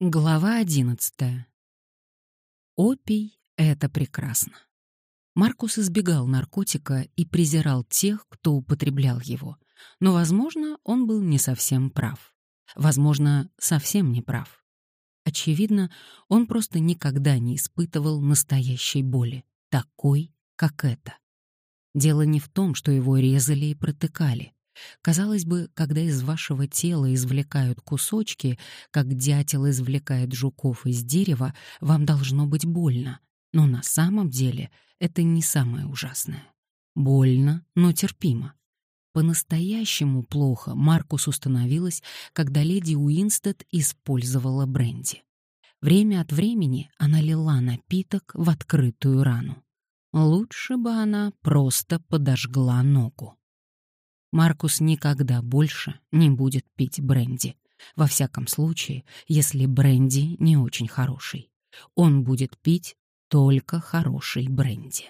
Глава одиннадцатая. Опий — это прекрасно. Маркус избегал наркотика и презирал тех, кто употреблял его. Но, возможно, он был не совсем прав. Возможно, совсем не прав. Очевидно, он просто никогда не испытывал настоящей боли, такой, как это. Дело не в том, что его резали и протыкали. Казалось бы, когда из вашего тела извлекают кусочки, как дятел извлекает жуков из дерева, вам должно быть больно. Но на самом деле это не самое ужасное. Больно, но терпимо. По-настоящему плохо Маркусу становилось, когда леди Уинстед использовала бренди. Время от времени она лила напиток в открытую рану. Лучше бы она просто подожгла ногу. Маркус никогда больше не будет пить бренди. Во всяком случае, если бренди не очень хороший. Он будет пить только хороший бренди.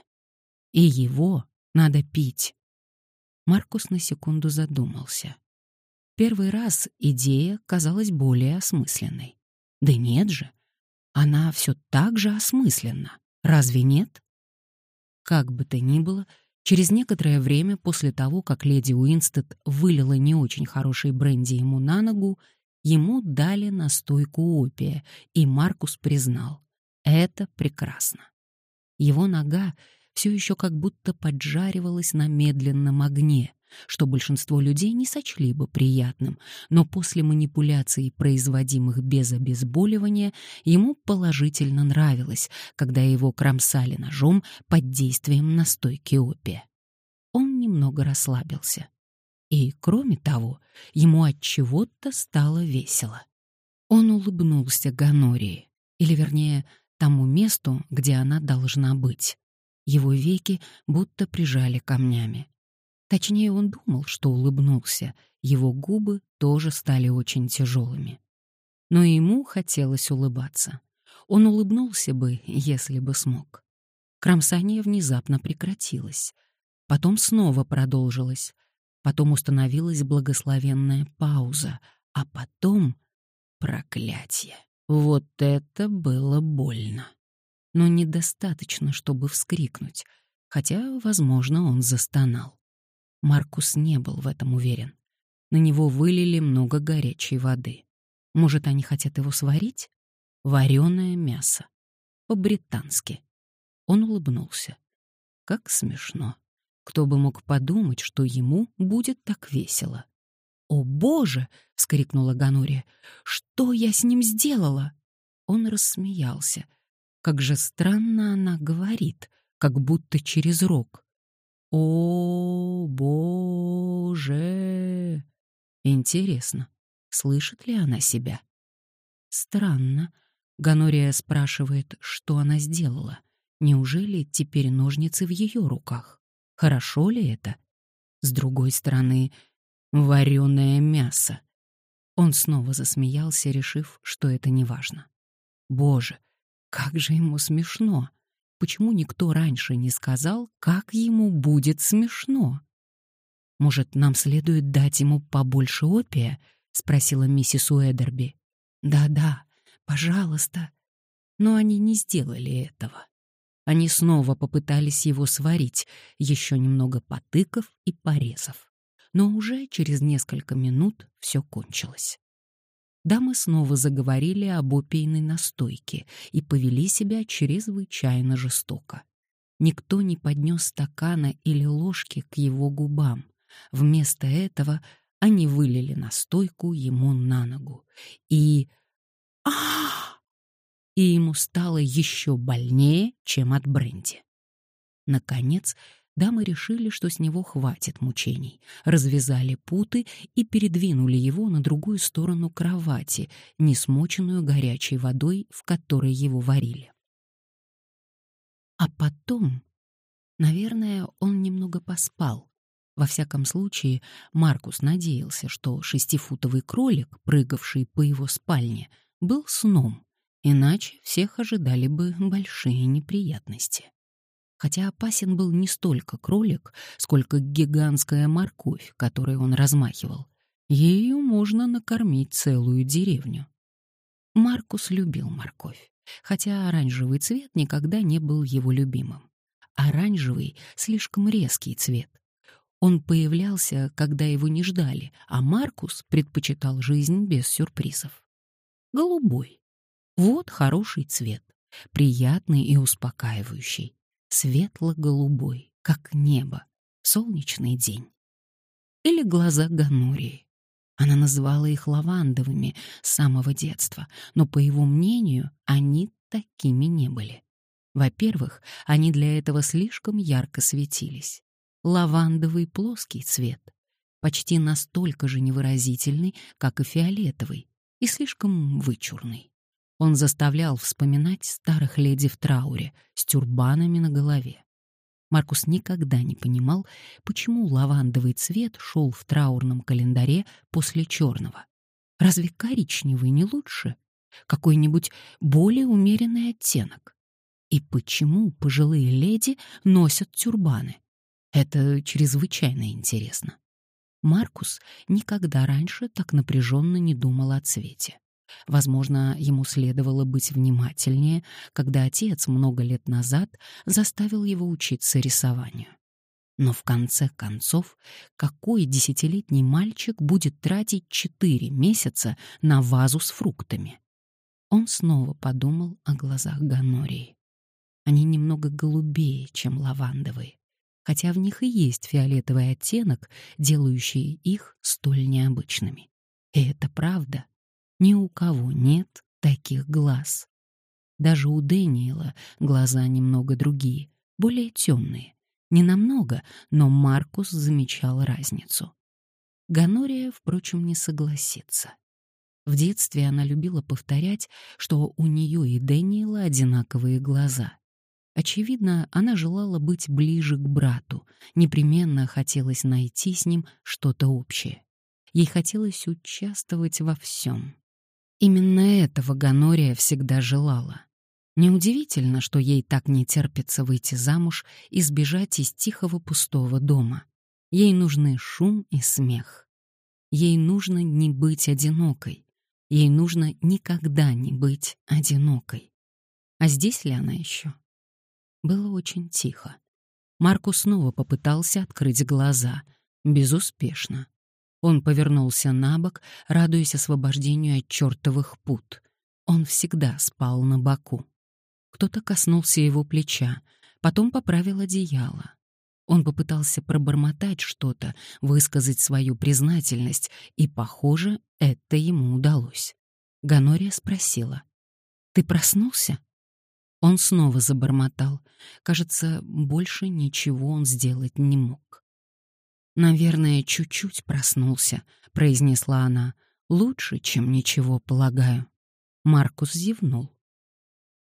И его надо пить. Маркус на секунду задумался. Первый раз идея казалась более осмысленной. Да нет же, она все так же осмысленна. Разве нет? Как бы то ни было, Через некоторое время после того, как леди Уинстед вылила не очень хороший бренди ему на ногу, ему дали настойку опия, и Маркус признал — это прекрасно. Его нога все еще как будто поджаривалась на медленном огне, что большинство людей не сочли бы приятным, но после манипуляций, производимых без обезболивания, ему положительно нравилось, когда его кромсали ножом под действием настойки опия. Он немного расслабился. И, кроме того, ему от чего-то стало весело. Он улыбнулся Ганории, или, вернее, тому месту, где она должна быть. Его веки будто прижали камнями. Точнее, он думал, что улыбнулся, его губы тоже стали очень тяжелыми. Но ему хотелось улыбаться. Он улыбнулся бы, если бы смог. Кромсание внезапно прекратилось. Потом снова продолжилось. Потом установилась благословенная пауза. А потом... Проклятие. Вот это было больно. Но недостаточно, чтобы вскрикнуть. Хотя, возможно, он застонал. Маркус не был в этом уверен. На него вылили много горячей воды. Может, они хотят его сварить? Вареное мясо. По-британски. Он улыбнулся. Как смешно. Кто бы мог подумать, что ему будет так весело. «О, Боже!» — вскрикнула Ганория. «Что я с ним сделала?» Он рассмеялся. Как же странно она говорит, как будто через рог. «О, Боже!» Интересно, слышит ли она себя? Странно. Ганория спрашивает, что она сделала. Неужели теперь ножницы в ее руках? Хорошо ли это? С другой стороны, вареное мясо. Он снова засмеялся, решив, что это не важно. Боже, как же ему смешно! Почему никто раньше не сказал, как ему будет смешно? «Может, нам следует дать ему побольше опия?» — спросила миссис Уэдерби. «Да-да, пожалуйста». Но они не сделали этого. Они снова попытались его сварить, еще немного потыков и порезав. Но уже через несколько минут все кончилось дамы снова заговорили об опийной настойке и повели себя чрезвычайно жестоко. Никто не поднес стакана или ложки к его губам. Вместо этого они вылили настойку ему на ногу. И... а И ему стало еще больнее, чем от бренди. Наконец, дамы решили, что с него хватит мучений, развязали путы и передвинули его на другую сторону кровати, не смоченную горячей водой, в которой его варили. А потом, наверное, он немного поспал. Во всяком случае, Маркус надеялся, что шестифутовый кролик, прыгавший по его спальне, был сном, иначе всех ожидали бы большие неприятности хотя опасен был не столько кролик, сколько гигантская морковь, которой он размахивал. Ею можно накормить целую деревню. Маркус любил морковь, хотя оранжевый цвет никогда не был его любимым. Оранжевый — слишком резкий цвет. Он появлялся, когда его не ждали, а Маркус предпочитал жизнь без сюрпризов. Голубой. Вот хороший цвет, приятный и успокаивающий. Светло-голубой, как небо, солнечный день. Или глаза Ганурии. Она называла их лавандовыми с самого детства, но, по его мнению, они такими не были. Во-первых, они для этого слишком ярко светились. Лавандовый плоский цвет, почти настолько же невыразительный, как и фиолетовый, и слишком вычурный. Он заставлял вспоминать старых леди в трауре с тюрбанами на голове. Маркус никогда не понимал, почему лавандовый цвет шел в траурном календаре после черного. Разве коричневый не лучше? Какой-нибудь более умеренный оттенок? И почему пожилые леди носят тюрбаны? Это чрезвычайно интересно. Маркус никогда раньше так напряженно не думал о цвете. Возможно, ему следовало быть внимательнее, когда отец много лет назад заставил его учиться рисованию. Но в конце концов, какой десятилетний мальчик будет тратить четыре месяца на вазу с фруктами? Он снова подумал о глазах Ганории. Они немного голубее, чем лавандовые, хотя в них и есть фиолетовый оттенок, делающий их столь необычными. И это правда. Ни у кого нет таких глаз. Даже у Дэниела глаза немного другие, более темные. Не намного, но Маркус замечал разницу. Ганория, впрочем, не согласится. В детстве она любила повторять, что у нее и Дэниела одинаковые глаза. Очевидно, она желала быть ближе к брату, непременно хотелось найти с ним что-то общее. Ей хотелось участвовать во всем. Именно этого Ганория всегда желала. Неудивительно, что ей так не терпится выйти замуж и сбежать из тихого пустого дома. Ей нужны шум и смех. Ей нужно не быть одинокой. Ей нужно никогда не быть одинокой. А здесь ли она еще? Было очень тихо. Марку снова попытался открыть глаза. Безуспешно. Он повернулся на бок, радуясь освобождению от чертовых пут. Он всегда спал на боку. Кто-то коснулся его плеча, потом поправил одеяло. Он попытался пробормотать что-то, высказать свою признательность, и, похоже, это ему удалось. Ганория спросила. «Ты проснулся?» Он снова забормотал. Кажется, больше ничего он сделать не мог. «Наверное, чуть-чуть проснулся», — произнесла она. «Лучше, чем ничего, полагаю». Маркус зевнул.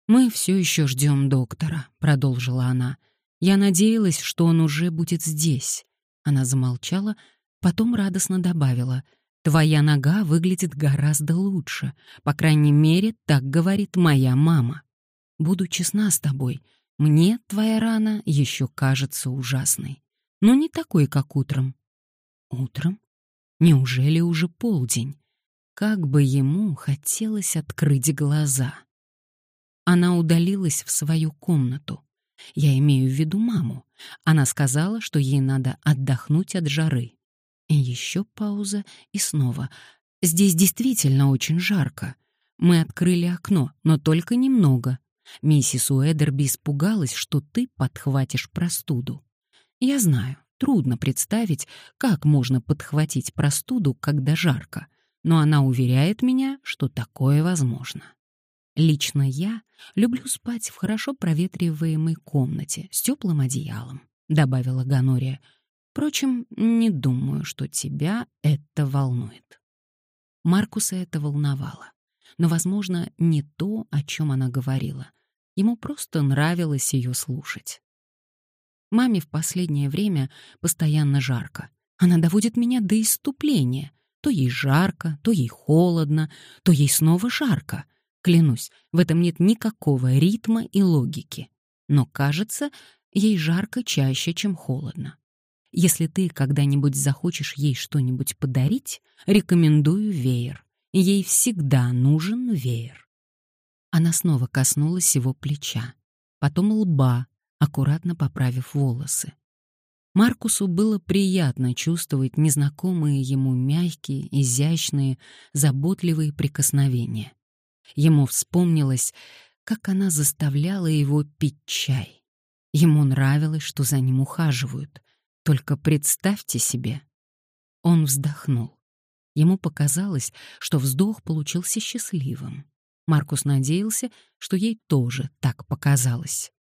«Мы все еще ждем доктора», — продолжила она. «Я надеялась, что он уже будет здесь». Она замолчала, потом радостно добавила. «Твоя нога выглядит гораздо лучше. По крайней мере, так говорит моя мама. Буду честна с тобой. Мне твоя рана еще кажется ужасной но не такой, как утром. Утром? Неужели уже полдень? Как бы ему хотелось открыть глаза. Она удалилась в свою комнату. Я имею в виду маму. Она сказала, что ей надо отдохнуть от жары. И еще пауза, и снова. Здесь действительно очень жарко. Мы открыли окно, но только немного. Миссис Уэдерби испугалась, что ты подхватишь простуду. Я знаю, трудно представить, как можно подхватить простуду, когда жарко, но она уверяет меня, что такое возможно. Лично я люблю спать в хорошо проветриваемой комнате с теплым одеялом, добавила Ганория. Впрочем, не думаю, что тебя это волнует. Маркуса это волновало, но, возможно, не то, о чем она говорила. Ему просто нравилось ее слушать. Маме в последнее время постоянно жарко. Она доводит меня до иступления. То ей жарко, то ей холодно, то ей снова жарко. Клянусь, в этом нет никакого ритма и логики. Но, кажется, ей жарко чаще, чем холодно. Если ты когда-нибудь захочешь ей что-нибудь подарить, рекомендую веер. ей всегда нужен веер. Она снова коснулась его плеча, потом лба, аккуратно поправив волосы. Маркусу было приятно чувствовать незнакомые ему мягкие, изящные, заботливые прикосновения. Ему вспомнилось, как она заставляла его пить чай. Ему нравилось, что за ним ухаживают. Только представьте себе. Он вздохнул. Ему показалось, что вздох получился счастливым. Маркус надеялся, что ей тоже так показалось.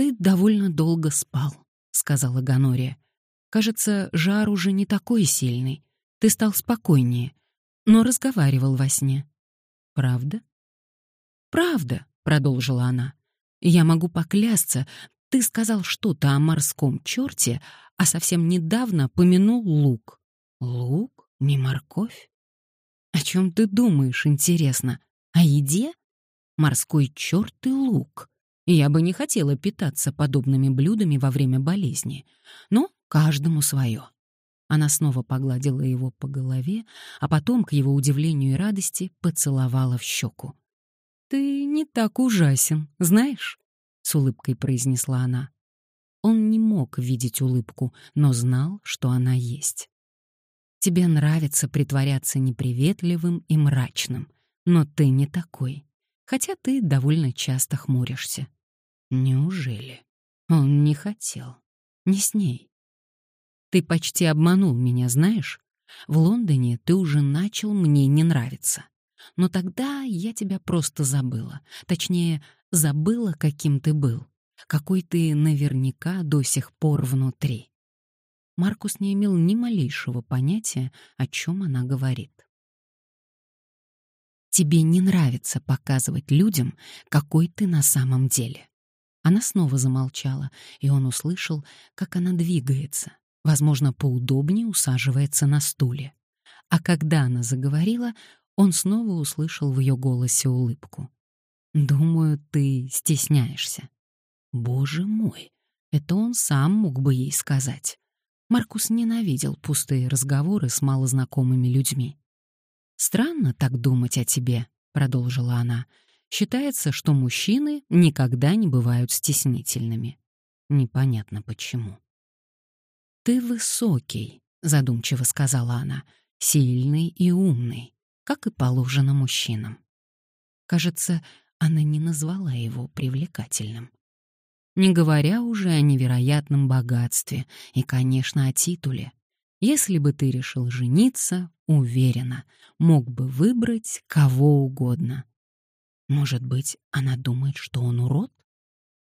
«Ты довольно долго спал», — сказала Ганория. «Кажется, жар уже не такой сильный. Ты стал спокойнее, но разговаривал во сне. Правда?» «Правда», — продолжила она. «Я могу поклясться, ты сказал что-то о морском черте, а совсем недавно помянул лук. Лук? Не морковь? О чем ты думаешь, интересно? О еде? Морской черт и лук. Я бы не хотела питаться подобными блюдами во время болезни. Но каждому свое. Она снова погладила его по голове, а потом, к его удивлению и радости, поцеловала в щеку. «Ты не так ужасен, знаешь?» — с улыбкой произнесла она. Он не мог видеть улыбку, но знал, что она есть. «Тебе нравится притворяться неприветливым и мрачным, но ты не такой, хотя ты довольно часто хмуришься». «Неужели?» Он не хотел. Не с ней. «Ты почти обманул меня, знаешь? В Лондоне ты уже начал мне не нравиться. Но тогда я тебя просто забыла. Точнее, забыла, каким ты был. Какой ты наверняка до сих пор внутри. Маркус не имел ни малейшего понятия, о чем она говорит. Тебе не нравится показывать людям, какой ты на самом деле. Она снова замолчала, и он услышал, как она двигается, возможно, поудобнее усаживается на стуле. А когда она заговорила, он снова услышал в ее голосе улыбку. «Думаю, ты стесняешься». Боже мой, это он сам мог бы ей сказать. Маркус ненавидел пустые разговоры с малознакомыми людьми. «Странно так думать о тебе», — продолжила она. «Считается, что мужчины никогда не бывают стеснительными. Непонятно почему». «Ты высокий», — задумчиво сказала она, — «сильный и умный как и положено мужчинам. Кажется, она не назвала его привлекательным. Не говоря уже о невероятном богатстве и, конечно, о титуле. Если бы ты решил жениться, уверена, мог бы выбрать кого угодно. Может быть, она думает, что он урод?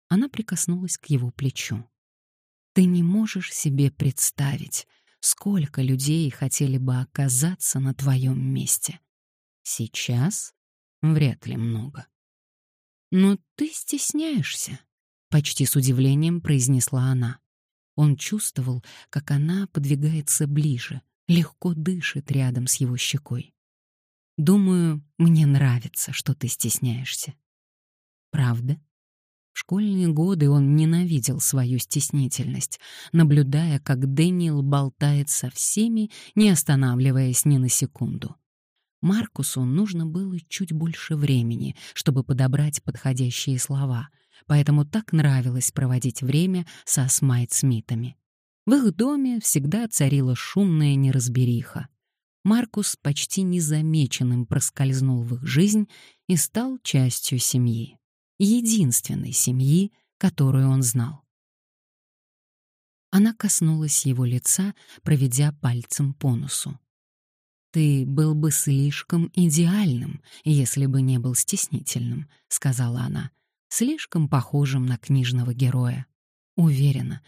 Она прикоснулась к его плечу. Ты не можешь себе представить, сколько людей хотели бы оказаться на твоем месте. Сейчас вряд ли много. Но ты стесняешься, почти с удивлением произнесла она. Он чувствовал, как она подвигается ближе, легко дышит рядом с его щекой. Думаю, мне нравится, что ты стесняешься. Правда? В школьные годы он ненавидел свою стеснительность, наблюдая, как Дэниел болтает со всеми, не останавливаясь ни на секунду. Маркусу нужно было чуть больше времени, чтобы подобрать подходящие слова, поэтому так нравилось проводить время со Смайт-Смитами. В их доме всегда царила шумная неразбериха. Маркус почти незамеченным проскользнул в их жизнь и стал частью семьи единственной семьи, которую он знал. Она коснулась его лица, проведя пальцем по носу. «Ты был бы слишком идеальным, если бы не был стеснительным», — сказала она, — «слишком похожим на книжного героя. Уверена,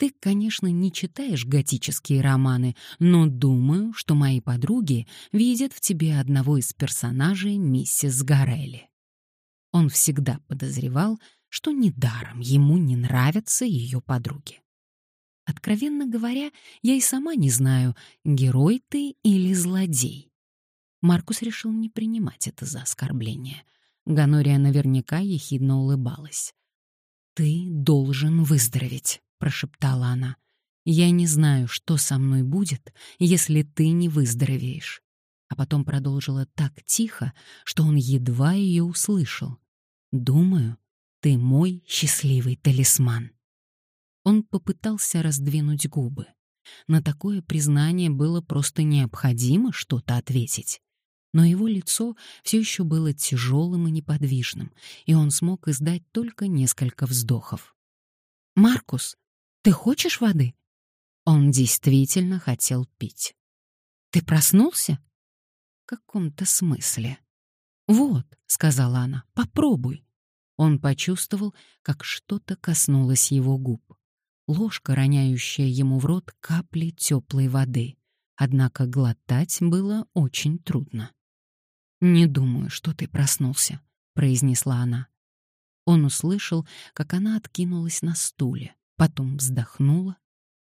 ты, конечно, не читаешь готические романы, но думаю, что мои подруги видят в тебе одного из персонажей миссис Гарелли». Он всегда подозревал, что недаром ему не нравятся ее подруги. Откровенно говоря, я и сама не знаю, герой ты или злодей. Маркус решил не принимать это за оскорбление. Ганория наверняка ехидно улыбалась. «Ты должен выздороветь», — прошептала она. «Я не знаю, что со мной будет, если ты не выздоровеешь. а потом продолжила так тихо, что он едва ее услышал. «Думаю, ты мой счастливый талисман». Он попытался раздвинуть губы. На такое признание было просто необходимо что-то ответить. Но его лицо все еще было тяжелым и неподвижным, и он смог издать только несколько вздохов. «Маркус, ты хочешь воды?» Он действительно хотел пить. «Ты проснулся?» «В каком-то смысле». «Вот», — сказала она, — «попробуй». Он почувствовал, как что-то коснулось его губ. Ложка, роняющая ему в рот капли теплой воды. Однако глотать было очень трудно. «Не думаю, что ты проснулся», — произнесла она. Он услышал, как она откинулась на стуле, потом вздохнула.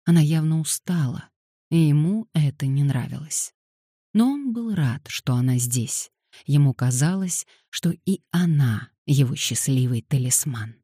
Она явно устала, и ему это не нравилось. Но он был рад, что она здесь. Ему казалось, что и она его счастливый талисман.